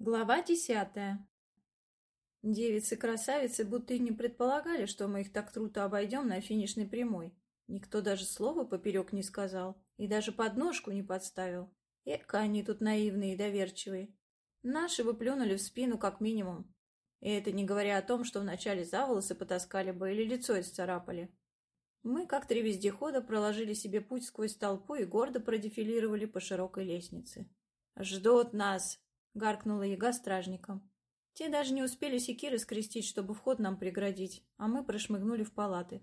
Глава десятая. Девицы-красавицы будто и не предполагали, что мы их так круто обойдем на финишной прямой. Никто даже слова поперек не сказал и даже подножку не подставил. Эка они тут наивные и доверчивые. Наши бы плюнули в спину как минимум. И это не говоря о том, что вначале за волосы потаскали бы или лицо исцарапали. Мы, как три вездехода, проложили себе путь сквозь толпу и гордо продефилировали по широкой лестнице. «Ждут нас!» — гаркнула яга стражникам. Те даже не успели секиры скрестить, чтобы вход нам преградить, а мы прошмыгнули в палаты.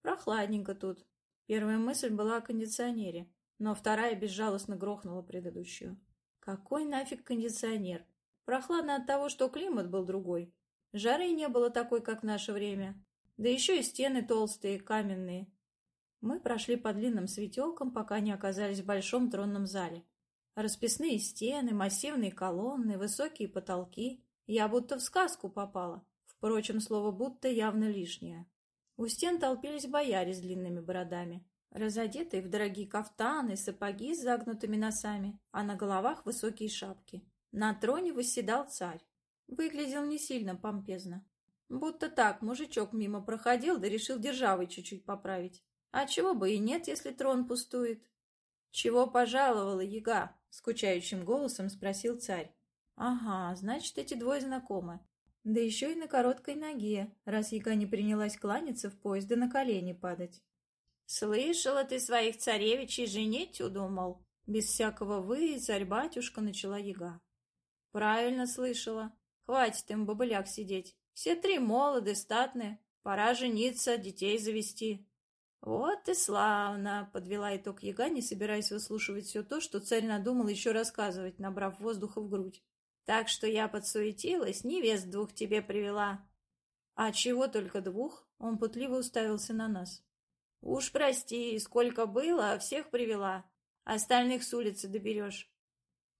Прохладненько тут. Первая мысль была о кондиционере, но вторая безжалостно грохнула предыдущую. Какой нафиг кондиционер? Прохладно от того, что климат был другой. Жары не было такой, как в наше время. Да еще и стены толстые, каменные. Мы прошли по длинным светелкам, пока не оказались в большом тронном зале. Расписные стены, массивные колонны, высокие потолки. Я будто в сказку попала. Впрочем, слово «будто» явно лишнее. У стен толпились бояре с длинными бородами, разодетые в дорогие кафтаны, сапоги с загнутыми носами, а на головах высокие шапки. На троне восседал царь. Выглядел не сильно помпезно. Будто так, мужичок мимо проходил, да решил державой чуть-чуть поправить. А чего бы и нет, если трон пустует. «Чего пожаловала, яга?» — скучающим голосом спросил царь. «Ага, значит, эти двое знакомы. Да еще и на короткой ноге, раз яга не принялась кланяться в поезд да на колени падать». «Слышала ты своих царевичей женить удумал?» Без всякого «вы» царь-батюшка начала яга. «Правильно слышала. Хватит им бобылях сидеть. Все три молоды, статные. Пора жениться, детей завести. «Вот и славно!» — подвела итог яга, не собираясь выслушивать все то, что царь надумал еще рассказывать, набрав воздуха в грудь. «Так что я подсуетилась, невест двух тебе привела». «А чего только двух?» — он путливо уставился на нас. «Уж прости, сколько было, всех привела. Остальных с улицы доберешь».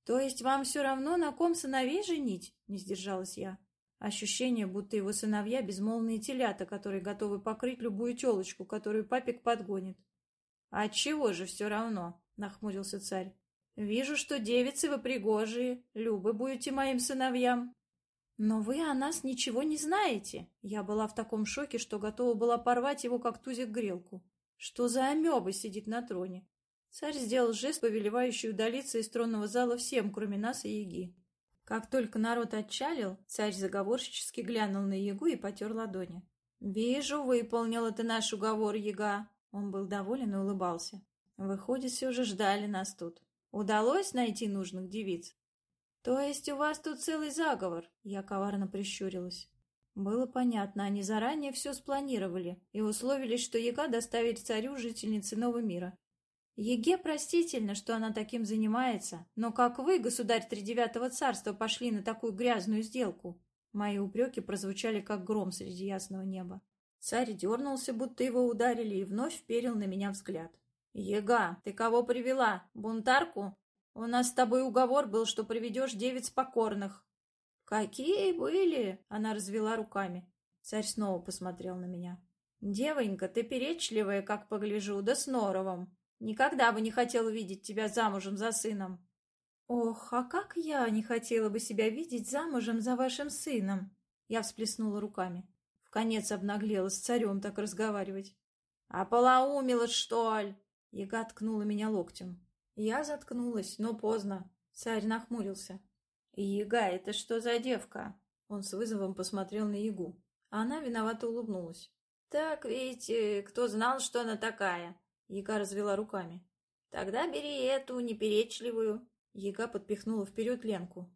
«То есть вам все равно на ком сыновей женить?» — не сдержалась я. Ощущение, будто его сыновья — безмолвные телята, которые готовы покрыть любую телочку, которую папик подгонит. — А чего же все равно? — нахмурился царь. — Вижу, что девицы вы пригожие, любы будете моим сыновьям. — Но вы о нас ничего не знаете. Я была в таком шоке, что готова была порвать его, как тузик грелку. Что за амеба сидит на троне? Царь сделал жест, повелевающий удалиться из тронного зала всем, кроме нас и Еги. Как только народ отчалил, царь заговорщически глянул на Ягу и потер ладони. «Вижу, выполнила ты наш уговор, Яга!» Он был доволен и улыбался. «Выходит, все же ждали нас тут. Удалось найти нужных девиц?» «То есть у вас тут целый заговор?» Я коварно прищурилась. Было понятно, они заранее все спланировали и условились, что Яга доставит царю жительницы Нового мира. Еге простительно, что она таким занимается, но как вы, государь Тридевятого царства, пошли на такую грязную сделку? Мои упреки прозвучали, как гром среди ясного неба. Царь дернулся, будто его ударили, и вновь вперил на меня взгляд. «Ега, ты кого привела? Бунтарку? У нас с тобой уговор был, что приведешь девиц покорных». «Какие были?» — она развела руками. Царь снова посмотрел на меня. «Девонька, ты перечливая, как погляжу, да с норовом. Никогда бы не хотела видеть тебя замужем за сыном. Ох, а как я не хотела бы себя видеть замужем за вашим сыном? Я всплеснула руками. В конец обнаглела с царем так разговаривать. А полоумила, что ли? Яга ткнула меня локтем. Я заткнулась, но поздно. Царь нахмурился. «Яга, это что за девка?» Он с вызовом посмотрел на Ягу. Она виновато улыбнулась. «Так ведь кто знал, что она такая? Яга развела руками. «Тогда бери эту, неперечливую». Яга подпихнула вперед Ленку.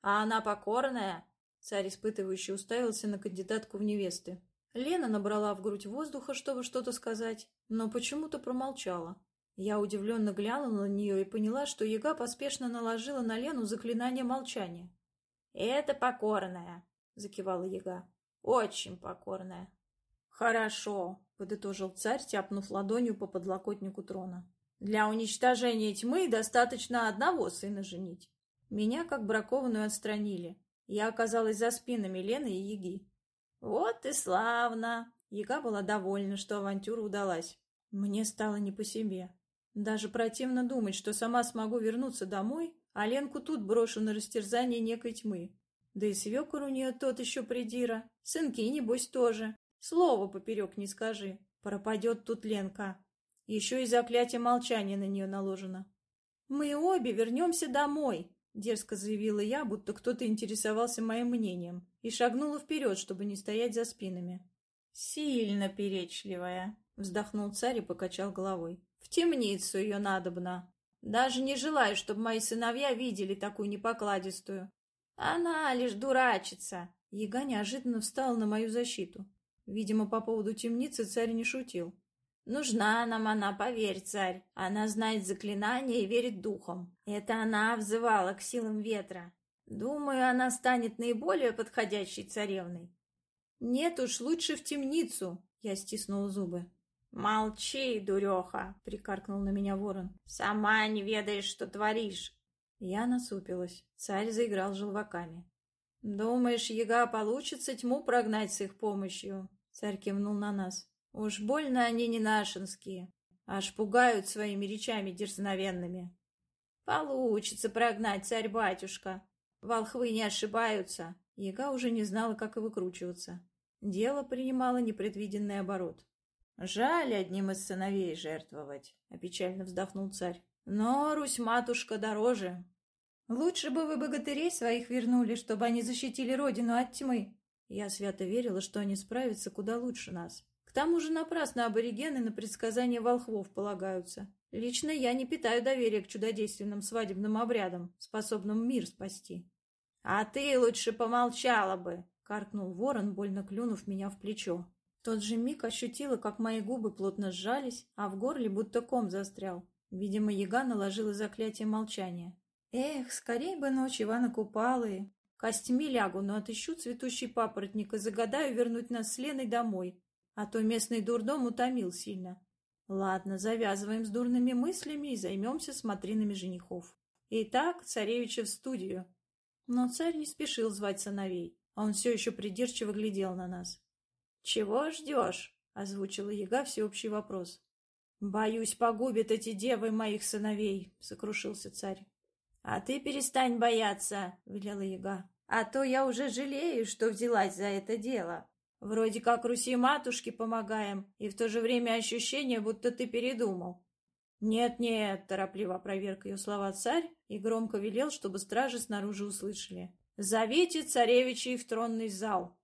«А она покорная?» Царь испытывающий уставился на кандидатку в невесты. Лена набрала в грудь воздуха, чтобы что-то сказать, но почему-то промолчала. Я удивленно глянула на нее и поняла, что Яга поспешно наложила на Лену заклинание молчания. «Это покорная», — закивала Яга. «Очень покорная». «Хорошо», — подытожил царь, тяпнув ладонью по подлокотнику трона. «Для уничтожения тьмы достаточно одного сына женить. Меня, как бракованную, отстранили. Я оказалась за спинами Лены и Яги». «Вот и славно!» Яга была довольна, что авантюра удалась. Мне стало не по себе. Даже противно думать, что сама смогу вернуться домой, а Ленку тут брошу на растерзание некой тьмы. Да и свекор у нее тот еще придира, сынки, небось, тоже. Слово поперек не скажи, пропадет тут Ленка. Еще и заклятие молчания на нее наложено. «Мы обе вернемся домой», — дерзко заявила я, будто кто-то интересовался моим мнением, и шагнула вперед, чтобы не стоять за спинами. «Сильно перечливая», — вздохнул царь и покачал головой. «В темницу ее надобно. Даже не желаю, чтобы мои сыновья видели такую непокладистую. Она лишь дурачится». Яга неожиданно встала на мою защиту. Видимо, по поводу темницы царь не шутил. «Нужна нам она, поверь, царь. Она знает заклинания и верит духам. Это она взывала к силам ветра. Думаю, она станет наиболее подходящей царевной. «Нет уж, лучше в темницу!» Я стиснула зубы. «Молчи, дуреха!» — прикаркнул на меня ворон. «Сама не ведаешь, что творишь!» Я насупилась. Царь заиграл желваками. «Думаешь, яга получится тьму прогнать с их помощью?» Царь кивнул на нас. «Уж больно они не нашинские, аж пугают своими речами дерзновенными». «Получится прогнать, царь-батюшка. Волхвы не ошибаются». Яга уже не знала, как и выкручиваться. Дело принимало непредвиденный оборот. «Жаль одним из сыновей жертвовать», — опечально вздохнул царь. «Но Русь-матушка дороже». «Лучше бы вы богатырей своих вернули, чтобы они защитили родину от тьмы». Я свято верила, что они справятся куда лучше нас. К тому же напрасно аборигены на предсказания волхвов полагаются. Лично я не питаю доверия к чудодейственным свадебным обрядам, способным мир спасти. «А ты лучше помолчала бы», каркнул ворон, больно клюнув меня в плечо. В тот же миг ощутила, как мои губы плотно сжались, а в горле будто ком застрял. Видимо, яга наложила заклятие молчания. Эх, скорей бы ночь Ивана Купалы. Костьми лягу, но отыщу цветущий папоротник и загадаю вернуть нас с Леной домой. А то местный дурдом утомил сильно. Ладно, завязываем с дурными мыслями и займемся смотринами женихов. Итак, царевича в студию. Но царь не спешил звать сыновей а он все еще придирчиво глядел на нас. «Чего ждешь?» — озвучила яга всеобщий вопрос. «Боюсь, погубят эти девы моих сыновей», — сокрушился царь. «А ты перестань бояться», — велела яга. «А то я уже жалею, что взялась за это дело. Вроде как Руси-матушке помогаем, и в то же время ощущение, будто ты передумал». «Нет-нет», — торопливо опроверг ее слова царь и громко велел, чтобы стражи снаружи услышали. «Зовите царевичей в тронный зал!»